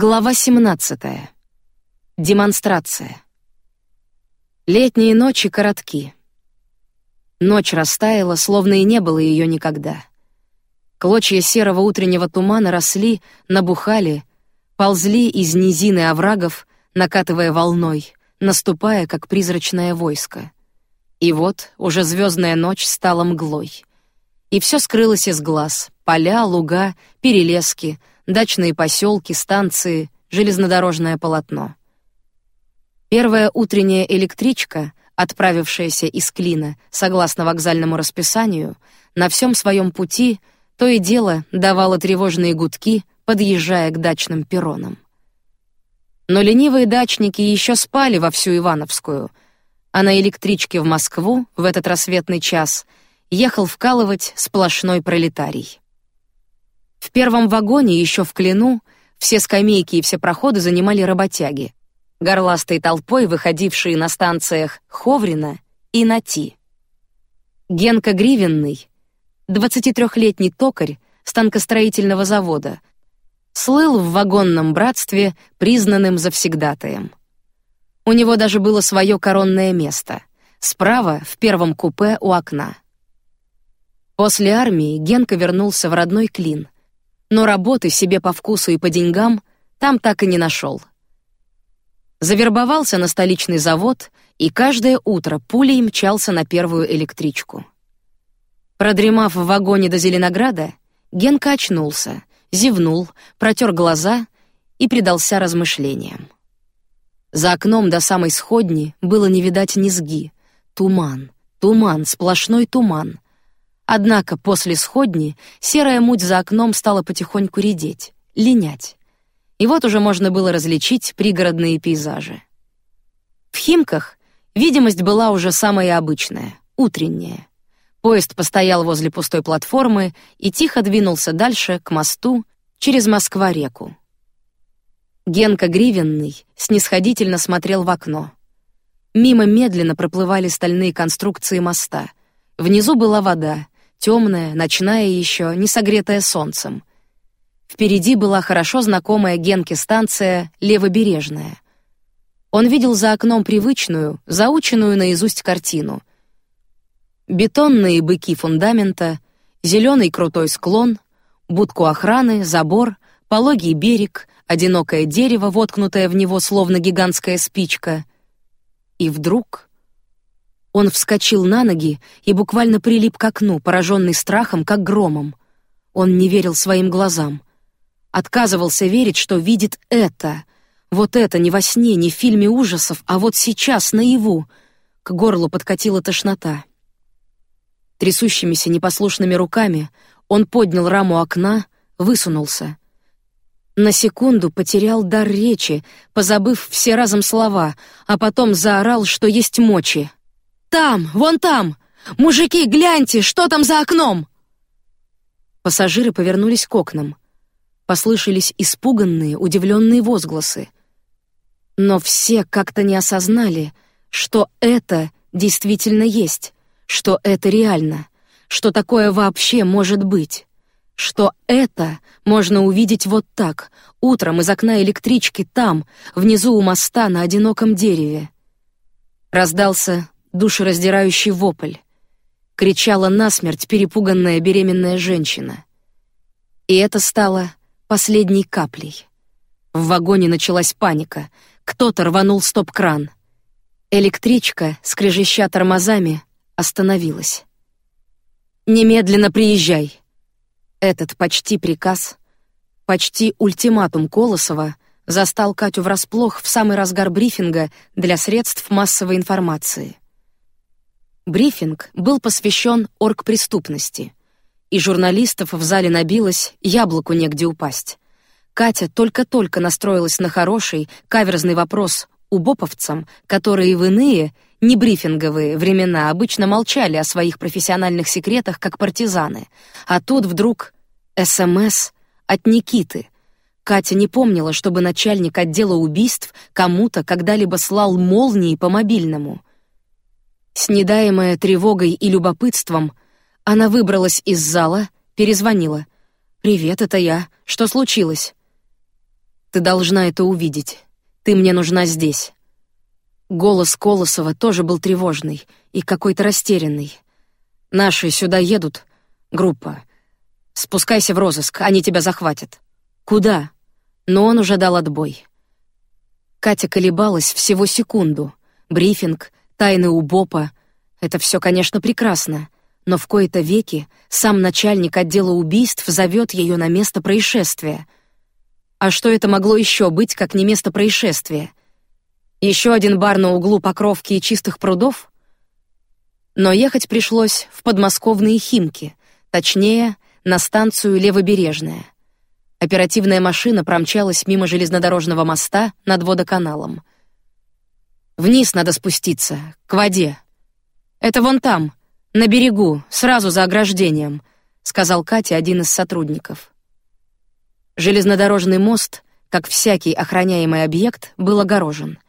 Глава 17. Демонстрация. Летние ночи коротки. Ночь растаяла, словно и не было ее никогда. Клочья серого утреннего тумана росли, набухали, ползли из низины оврагов, накатывая волной, наступая как призрачное войско. И вот уже звездная ночь стала мглой. И все скрылось из глаз: поля, луга, перелески, дачные поселки, станции, железнодорожное полотно. Первая утренняя электричка, отправившаяся из Клина, согласно вокзальному расписанию, на всем своем пути то и дело давала тревожные гудки, подъезжая к дачным перронам. Но ленивые дачники еще спали во всю Ивановскую, а на электричке в Москву в этот рассветный час ехал вкалывать сплошной пролетарий. В первом вагоне еще в Клину все скамейки и все проходы занимали работяги, горластой толпой выходившие на станциях Ховрина и Нати. Генка Гривенный, 23-летний токарь станкостроительного завода, слыл в вагонном братстве признанным завсегдатаем. У него даже было свое коронное место — справа в первом купе у окна. После армии Генка вернулся в родной Клин — но работы себе по вкусу и по деньгам там так и не нашел. Завербовался на столичный завод и каждое утро пулей мчался на первую электричку. Продремав в вагоне до Зеленограда, Генка очнулся, зевнул, протер глаза и предался размышлениям. За окном до самой сходни было не видать низги, туман, туман, сплошной туман — Однако после сходни серая муть за окном стала потихоньку редеть, линять. И вот уже можно было различить пригородные пейзажи. В Химках видимость была уже самая обычная, утренняя. Поезд постоял возле пустой платформы и тихо двинулся дальше к мосту через Москва-реку. Генка Гривенный снисходительно смотрел в окно. Мимо медленно проплывали стальные конструкции моста. Внизу была вода, темная, ночная еще, не согретая солнцем. Впереди была хорошо знакомая Генке станция Левобережная. Он видел за окном привычную, заученную наизусть картину. Бетонные быки фундамента, зеленый крутой склон, будку охраны, забор, пологий берег, одинокое дерево, воткнутое в него словно гигантская спичка. И вдруг он вскочил на ноги и буквально прилип к окну, пораженный страхом, как громом. Он не верил своим глазам. Отказывался верить, что видит это. Вот это не во сне, не в фильме ужасов, а вот сейчас, наяву. К горлу подкатила тошнота. Трясущимися непослушными руками он поднял раму окна, высунулся. На секунду потерял дар речи, позабыв все разом слова, а потом заорал, что есть мочи. Там, вон там! Мужики, гляньте, что там за окном!» Пассажиры повернулись к окнам. Послышались испуганные, удивленные возгласы. Но все как-то не осознали, что это действительно есть, что это реально, что такое вообще может быть, что это можно увидеть вот так, утром из окна электрички там, внизу у моста на одиноком дереве. Раздался душераздирающий вопль. Кричала насмерть перепуганная беременная женщина. И это стало последней каплей. В вагоне началась паника. Кто-то рванул стоп-кран. Электричка, скрежеща тормозами, остановилась. «Немедленно приезжай!» Этот почти приказ, почти ультиматум Колосова застал Катю врасплох в самый разгар брифинга для средств массовой информации — Брифинг был посвящен оргпреступности, и журналистов в зале набилось, яблоку негде упасть. Катя только-только настроилась на хороший, каверзный вопрос убоповцам, которые в иные, не брифинговые времена обычно молчали о своих профессиональных секретах, как партизаны. А тут вдруг СМС от Никиты. Катя не помнила, чтобы начальник отдела убийств кому-то когда-либо слал молнии по мобильному. Снедаемая тревогой и любопытством, она выбралась из зала, перезвонила. «Привет, это я. Что случилось?» Ты должна это увидеть. Ты мне нужна здесь. Голос Колосова тоже был тревожный и какой-то растерянный. Наши сюда едут, группа. Спускайся в розыск, они тебя захватят. Куда? Но он уже дал отбой. Катя колебалась всего секунду. Брифинг, тайны у Бопа — это все, конечно, прекрасно, но в кои-то веки сам начальник отдела убийств зовет ее на место происшествия. А что это могло еще быть, как не место происшествия? Еще один бар на углу Покровки и Чистых прудов? Но ехать пришлось в подмосковные Химки, точнее, на станцию Левобережная. Оперативная машина промчалась мимо железнодорожного моста над водоканалом. Вниз надо спуститься, к воде. Это вон там, на берегу, сразу за ограждением, сказал Кате один из сотрудников. Железнодорожный мост, как всякий охраняемый объект, был огорожен.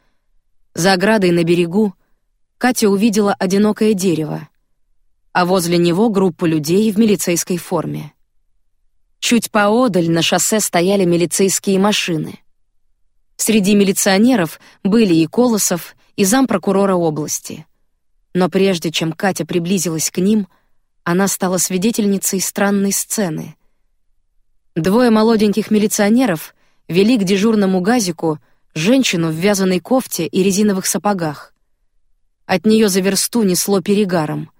За оградой на берегу Катя увидела одинокое дерево, а возле него группу людей в милицейской форме. Чуть поодаль на шоссе стояли милицейские машины. Среди милиционеров были и Колосов, и зампрокурора области. Но прежде чем Катя приблизилась к ним, она стала свидетельницей странной сцены. Двое молоденьких милиционеров вели к дежурному газику женщину в вязаной кофте и резиновых сапогах. От нее за версту несло перегаром.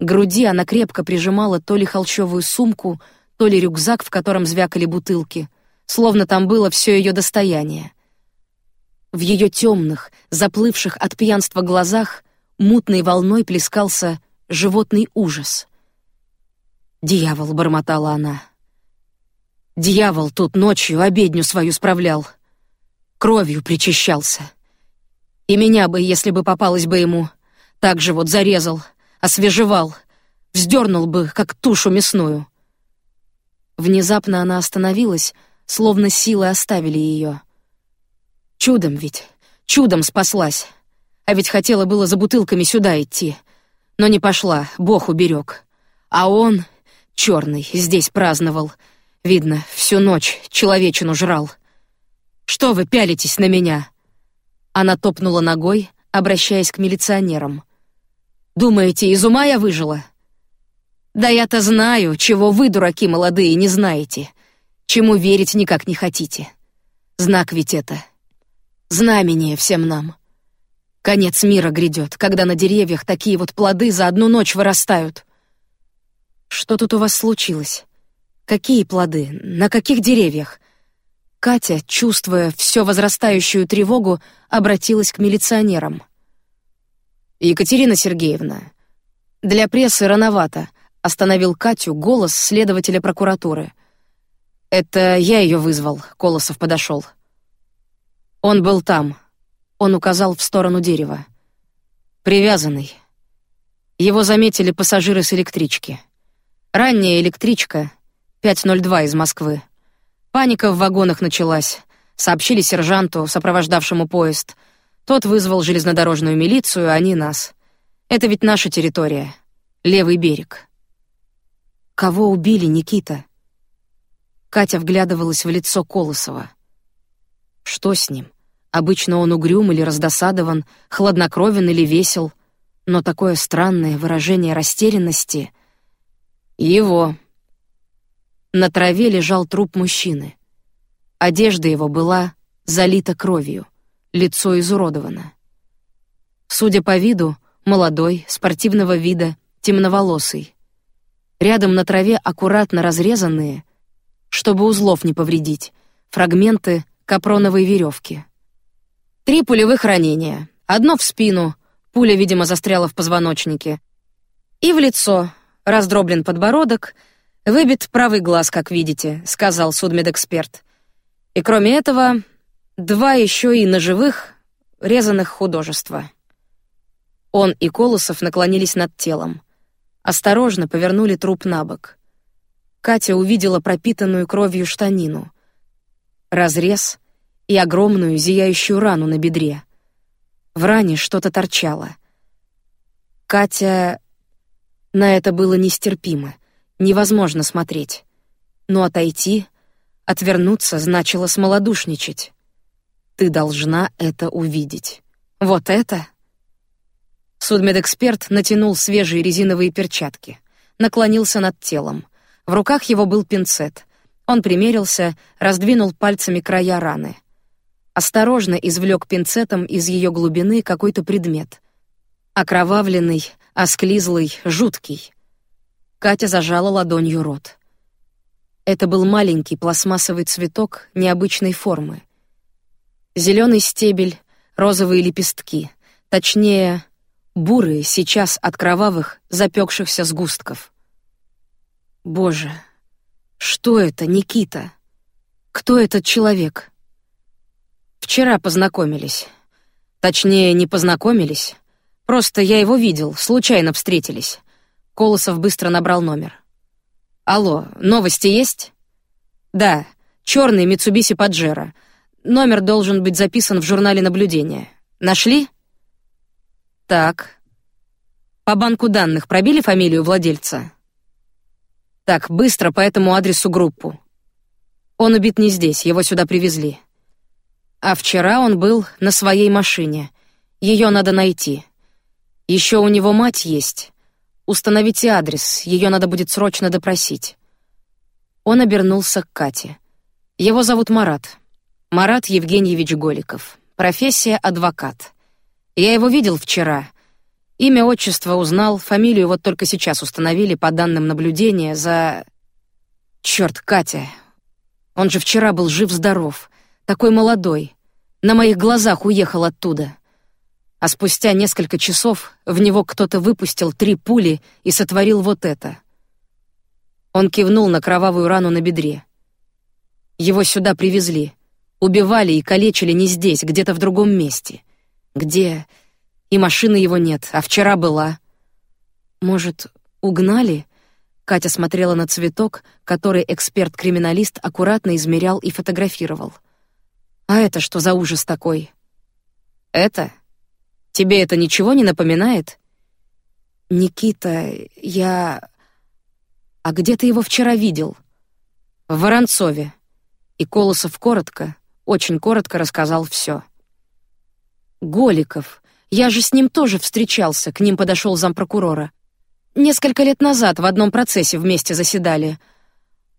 Груди она крепко прижимала то ли холщовую сумку, то ли рюкзак, в котором звякали бутылки, словно там было все ее достояние. В ее темных, заплывших от пьянства глазах мутной волной плескался животный ужас. «Дьявол!» — бормотала она. «Дьявол тут ночью обедню свою справлял, кровью причащался. И меня бы, если бы попалось бы ему, так же вот зарезал, освежевал, вздернул бы, как тушу мясную». Внезапно она остановилась, словно силы оставили ее. Чудом ведь, чудом спаслась. А ведь хотела было за бутылками сюда идти, но не пошла, Бог уберег. А он, черный, здесь праздновал. Видно, всю ночь человечину жрал. Что вы пялитесь на меня? Она топнула ногой, обращаясь к милиционерам. Думаете, из ума я выжила? Да я-то знаю, чего вы, дураки молодые, не знаете, чему верить никак не хотите. Знак ведь это. Знамение всем нам. Конец мира грядет, когда на деревьях такие вот плоды за одну ночь вырастают. Что тут у вас случилось? Какие плоды? На каких деревьях? Катя, чувствуя все возрастающую тревогу, обратилась к милиционерам. Екатерина Сергеевна, для прессы рановато. Остановил Катю голос следователя прокуратуры. Это я ее вызвал. Колосов подошел. Он был там. Он указал в сторону дерева. Привязанный. Его заметили пассажиры с электрички. Ранняя электричка, 5:02 из Москвы. Паника в вагонах началась. Сообщили сержанту, сопровождавшему поезд. Тот вызвал железнодорожную милицию, а они нас. Это ведь наша территория, левый берег. Кого убили, Никита? Катя вглядывалась в лицо Колосова. Что с ним? Обычно он угрюм или раздосадован, хладнокровен или весел, но такое странное выражение растерянности его. На траве лежал труп мужчины. Одежда его была залита кровью, лицо изуродовано. Судя по виду, молодой, спортивного вида, темноволосый. Рядом на траве аккуратно разрезанные, чтобы узлов не повредить, фрагменты капроновой веревки. Три пулевых ранения. Одно в спину, пуля, видимо, застряла в позвоночнике. И в лицо, раздроблен подбородок, выбит правый глаз, как видите, сказал судмедэксперт. И кроме этого, два еще и ножевых, резаных художества. Он и Колосов наклонились над телом. Осторожно повернули труп на бок. Катя увидела пропитанную кровью штанину. Разрез, и огромную зияющую рану на бедре. В ране что-то торчало. Катя... На это было нестерпимо, невозможно смотреть. Но отойти, Отвернуться значило смолодушничать. Ты должна это увидеть. Вот это? Судмедэксперт натянул свежие резиновые перчатки, наклонился над телом. В руках его был пинцет. Он примерился, раздвинул пальцами края раны. Осторожно извлек пинцетом из ее глубины какой-то предмет. Окровавленный, осклизлый, жуткий. Катя зажала ладонью рот. Это был маленький пластмассовый цветок необычной формы. Зеленый стебель, розовые лепестки, точнее, бурые сейчас от кровавых, запекшихся сгустков. Боже, что это, Никита? Кто этот человек? Вчера познакомились. Точнее, не познакомились. Просто я его видел, случайно встретились. Колосов быстро набрал номер. Алло, новости есть? Да, черный Mitsubishi Pajero. Номер должен быть записан в журнале наблюдения. Нашли? Так. По банку данных пробили фамилию владельца? Так, быстро по этому адресу группу. Он убит не здесь, его сюда привезли. А вчера он был на своей машине. Ее надо найти. Еще у него мать есть. Установите адрес, ее надо будет срочно допросить. Он обернулся к Кате. Его зовут Марат. Марат Евгеньевич Голиков. Профессия адвокат. Я его видел вчера. Имя, отчество узнал, фамилию вот только сейчас установили по данным наблюдения за... Черт, Катя. Он же вчера был жив-здоров. Такой молодой. На моих глазах уехал оттуда. А спустя несколько часов в него кто-то выпустил три пули и сотворил вот это. Он кивнул на кровавую рану на бедре. Его сюда привезли. Убивали и калечили не здесь, где-то в другом месте. Где? И машины его нет, а вчера была. Может, угнали? Катя смотрела на цветок, который эксперт-криминалист аккуратно измерял и фотографировал. А это что за ужас такой? Это? Тебе это ничего не напоминает? Никита, я... А где ты его вчера видел? В Воронцове. И Колосов коротко, очень коротко рассказал все. Голиков. Я же с ним тоже встречался, к ним подошел зампрокурора. Несколько лет назад в одном процессе вместе заседали.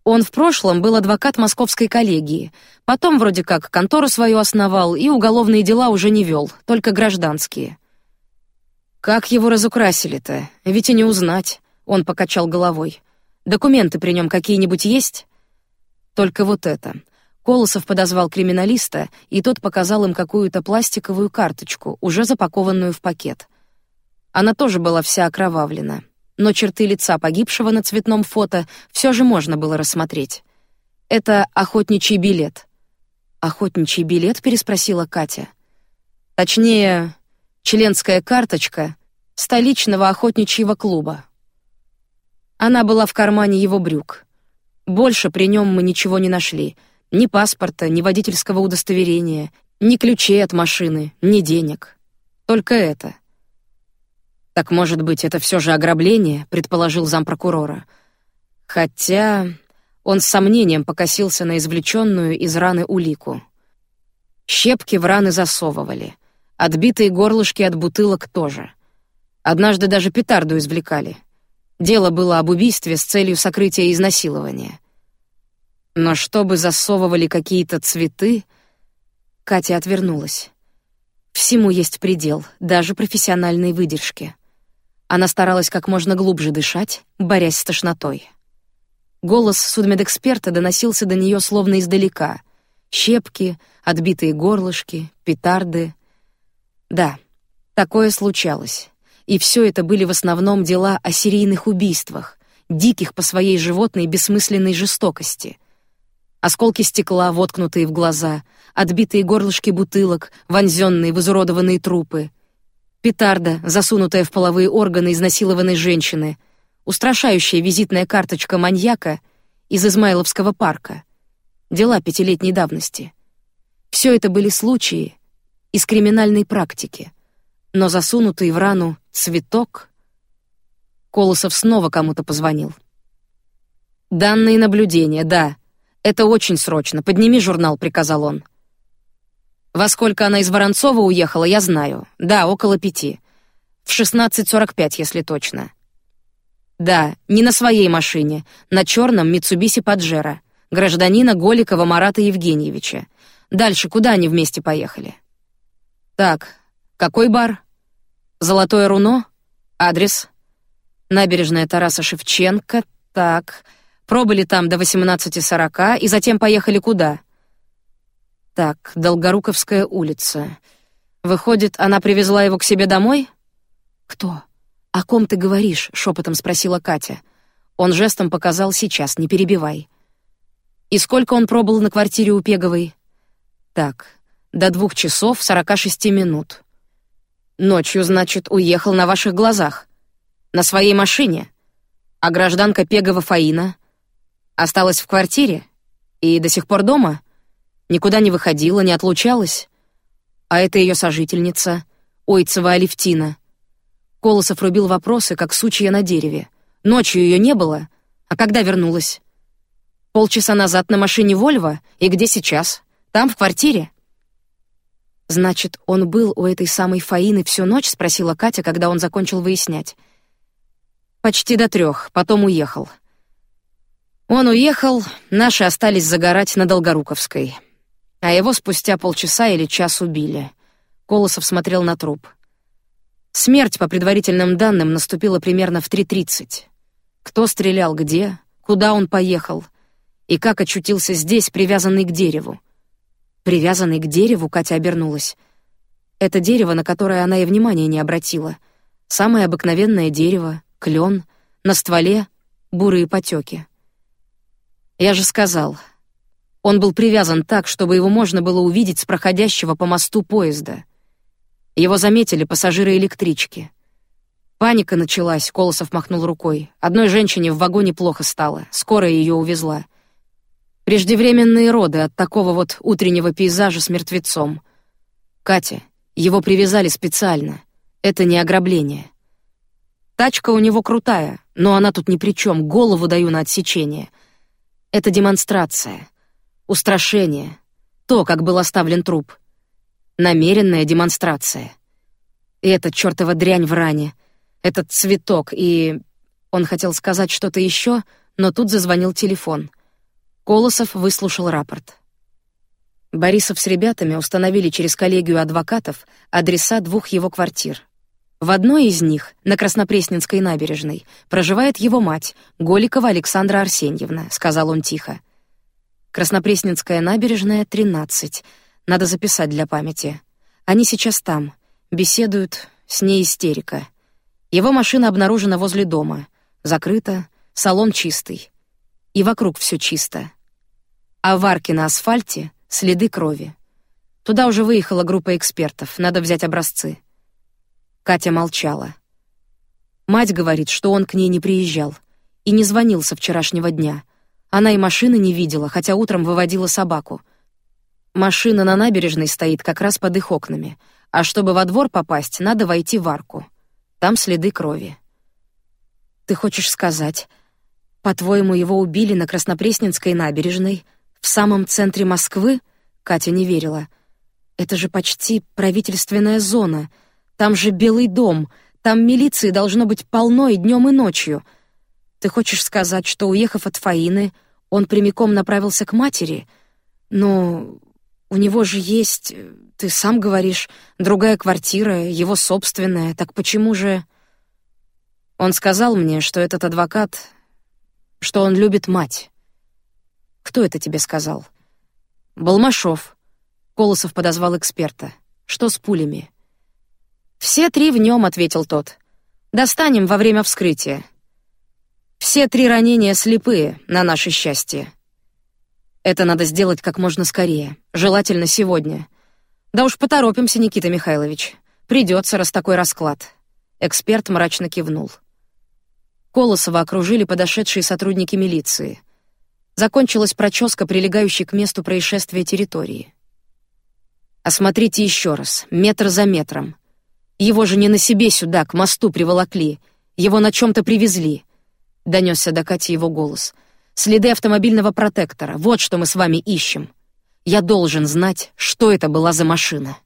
Он в прошлом был адвокат московской коллегии, потом вроде как контору свою основал и уголовные дела уже не вел, только гражданские. Как его разукрасили-то? Ведь и не узнать. Он покачал головой. Документы при нем какие-нибудь есть? Только вот это. Колосов подозвал криминалиста, и тот показал им какую-то пластиковую карточку, уже запакованную в пакет. Она тоже была вся окровавлена, но черты лица погибшего на цветном фото все же можно было рассмотреть. Это охотничий билет. Охотничий билет, переспросила Катя. Точнее, членская карточка столичного охотничьего клуба. Она была в кармане его брюк. Больше при нем мы ничего не нашли — ни паспорта, ни водительского удостоверения, ни ключей от машины, ни денег. Только это. Так может быть, это все же ограбление, предположил зампрокурора. Хотя он с сомнением покосился на извлеченную из раны улику. Щепки в раны засовывали, отбитые горлышки от бутылок тоже. Однажды даже петарду извлекали. Дело было об убийстве с целью сокрытия изнасилования. Но чтобы засовывали какие-то цветы, Катя отвернулась. Всему есть предел, даже профессиональной выдержке. Она старалась как можно глубже дышать, борясь с тошнотой. Голос судмедэксперта доносился до нее словно издалека. Щепки, отбитые горлышки, петарды. Да, такое случалось. И все это были в основном дела о серийных убийствах, диких по своей животной бессмысленной жестокости, Осколки стекла, воткнутые в глаза, отбитые горлышки бутылок, вонзенные в изуродованные трупы. Петарда, засунутая в половые органы изнасилованной женщины. Устрашающая визитная карточка маньяка из Измайловского парка. Дела пятилетней давности. Все это были случаи из криминальной практики. Но засунутый в рану цветок... Колосов снова кому-то позвонил. Данные наблюдения, да. Это очень срочно. Подними журнал, приказал он. Во сколько она из Воронцова уехала, я знаю. Да, около пяти. В шестнадцать сорок пять, если точно. Да, не на своей машине, на черном Митсубиси Паджеро, гражданина Голикова Марата Евгеньевича. Дальше куда они вместе поехали? Так, какой бар? Золотое руно? Адрес? Набережная Тараса Шевченко. Так, пробыли там до 18:40 и затем поехали куда? Так, Долгоруковская улица. Выходит, она привезла его к себе домой? Кто? О ком ты говоришь? шепотом спросила Катя. Он жестом показал сейчас, не перебивай. И сколько он пробыл на квартире у Пеговой? Так, до двух часов сорока шести минут. Ночью, значит, уехал на ваших глазах, на своей машине. А гражданка Пегова Фаина осталась в квартире и до сих пор дома, никуда не выходила, не отлучалась. А это ее сожительница, Ойцева Алевтина. Колосов рубил вопросы, как сучья на дереве. Ночью ее не было, а когда вернулась? Полчаса назад на машине Вольво, и где сейчас? Там в квартире. Значит, он был у этой самой Фаины всю ночь, спросила Катя, когда он закончил выяснять. Почти до трех, потом уехал. Он уехал, наши остались загорать на Долгоруковской, а его спустя полчаса или час убили. Колосов смотрел на труп. Смерть, по предварительным данным, наступила примерно в 3.30. Кто стрелял где, куда он поехал и как очутился здесь, привязанный к дереву. Привязанный к дереву, Катя обернулась. Это дерево, на которое она и внимания не обратила. Самое обыкновенное дерево, клен, на стволе бурые потеки. Я же сказал, он был привязан так, чтобы его можно было увидеть с проходящего по мосту поезда. Его заметили пассажиры электрички. Паника началась, Колосов махнул рукой. Одной женщине в вагоне плохо стало, скорая ее увезла. Преждевременные роды от такого вот утреннего пейзажа с мертвецом. Катя, его привязали специально. Это не ограбление. Тачка у него крутая, но она тут ни при чем. Голову даю на отсечение. Это демонстрация, устрашение, то, как был оставлен труп намеренная демонстрация. И эта чертова дрянь в ране, этот цветок и... Он хотел сказать что-то еще, но тут зазвонил телефон. Колосов выслушал рапорт. Борисов с ребятами установили через коллегию адвокатов адреса двух его квартир. В одной из них, на Краснопресненской набережной, проживает его мать, Голикова Александра Арсеньевна, сказал он тихо. Краснопресненская набережная, 13. Надо записать для памяти. Они сейчас там, беседуют, с ней истерика. Его машина обнаружена возле дома, закрыта, салон чистый. И вокруг все чисто. А в арке на асфальте следы крови. Туда уже выехала группа экспертов, надо взять образцы. Катя молчала. Мать говорит, что он к ней не приезжал и не звонил со вчерашнего дня. Она и машины не видела, хотя утром выводила собаку — Машина на набережной стоит как раз под их окнами, а чтобы во двор попасть, надо войти в арку. Там следы крови. Ты хочешь сказать, по-твоему, его убили на Краснопресненской набережной, в самом центре Москвы? Катя не верила. Это же почти правительственная зона. Там же Белый дом, там милиции должно быть полно и днем, и ночью. Ты хочешь сказать, что уехав от Фаины, он прямиком направился к матери? Но у него же есть, ты сам говоришь, другая квартира, его собственная. Так почему же? Он сказал мне, что этот адвокат, что он любит мать. Кто это тебе сказал? Балмашов. Колосов подозвал эксперта. Что с пулями? Все три в нем, ответил тот. Достанем во время вскрытия. Все три ранения слепые, на наше счастье. Это надо сделать как можно скорее, желательно сегодня. Да уж поторопимся, Никита Михайлович. Придется, раз такой расклад. Эксперт мрачно кивнул. Колосова окружили подошедшие сотрудники милиции. Закончилась проческа прилегающей к месту происшествия территории. Осмотрите еще раз, метр за метром. Его же не на себе сюда, к мосту приволокли, его на чем-то привезли. Донесся до Кати его голос. Следы автомобильного протектора. Вот что мы с вами ищем. Я должен знать, что это была за машина.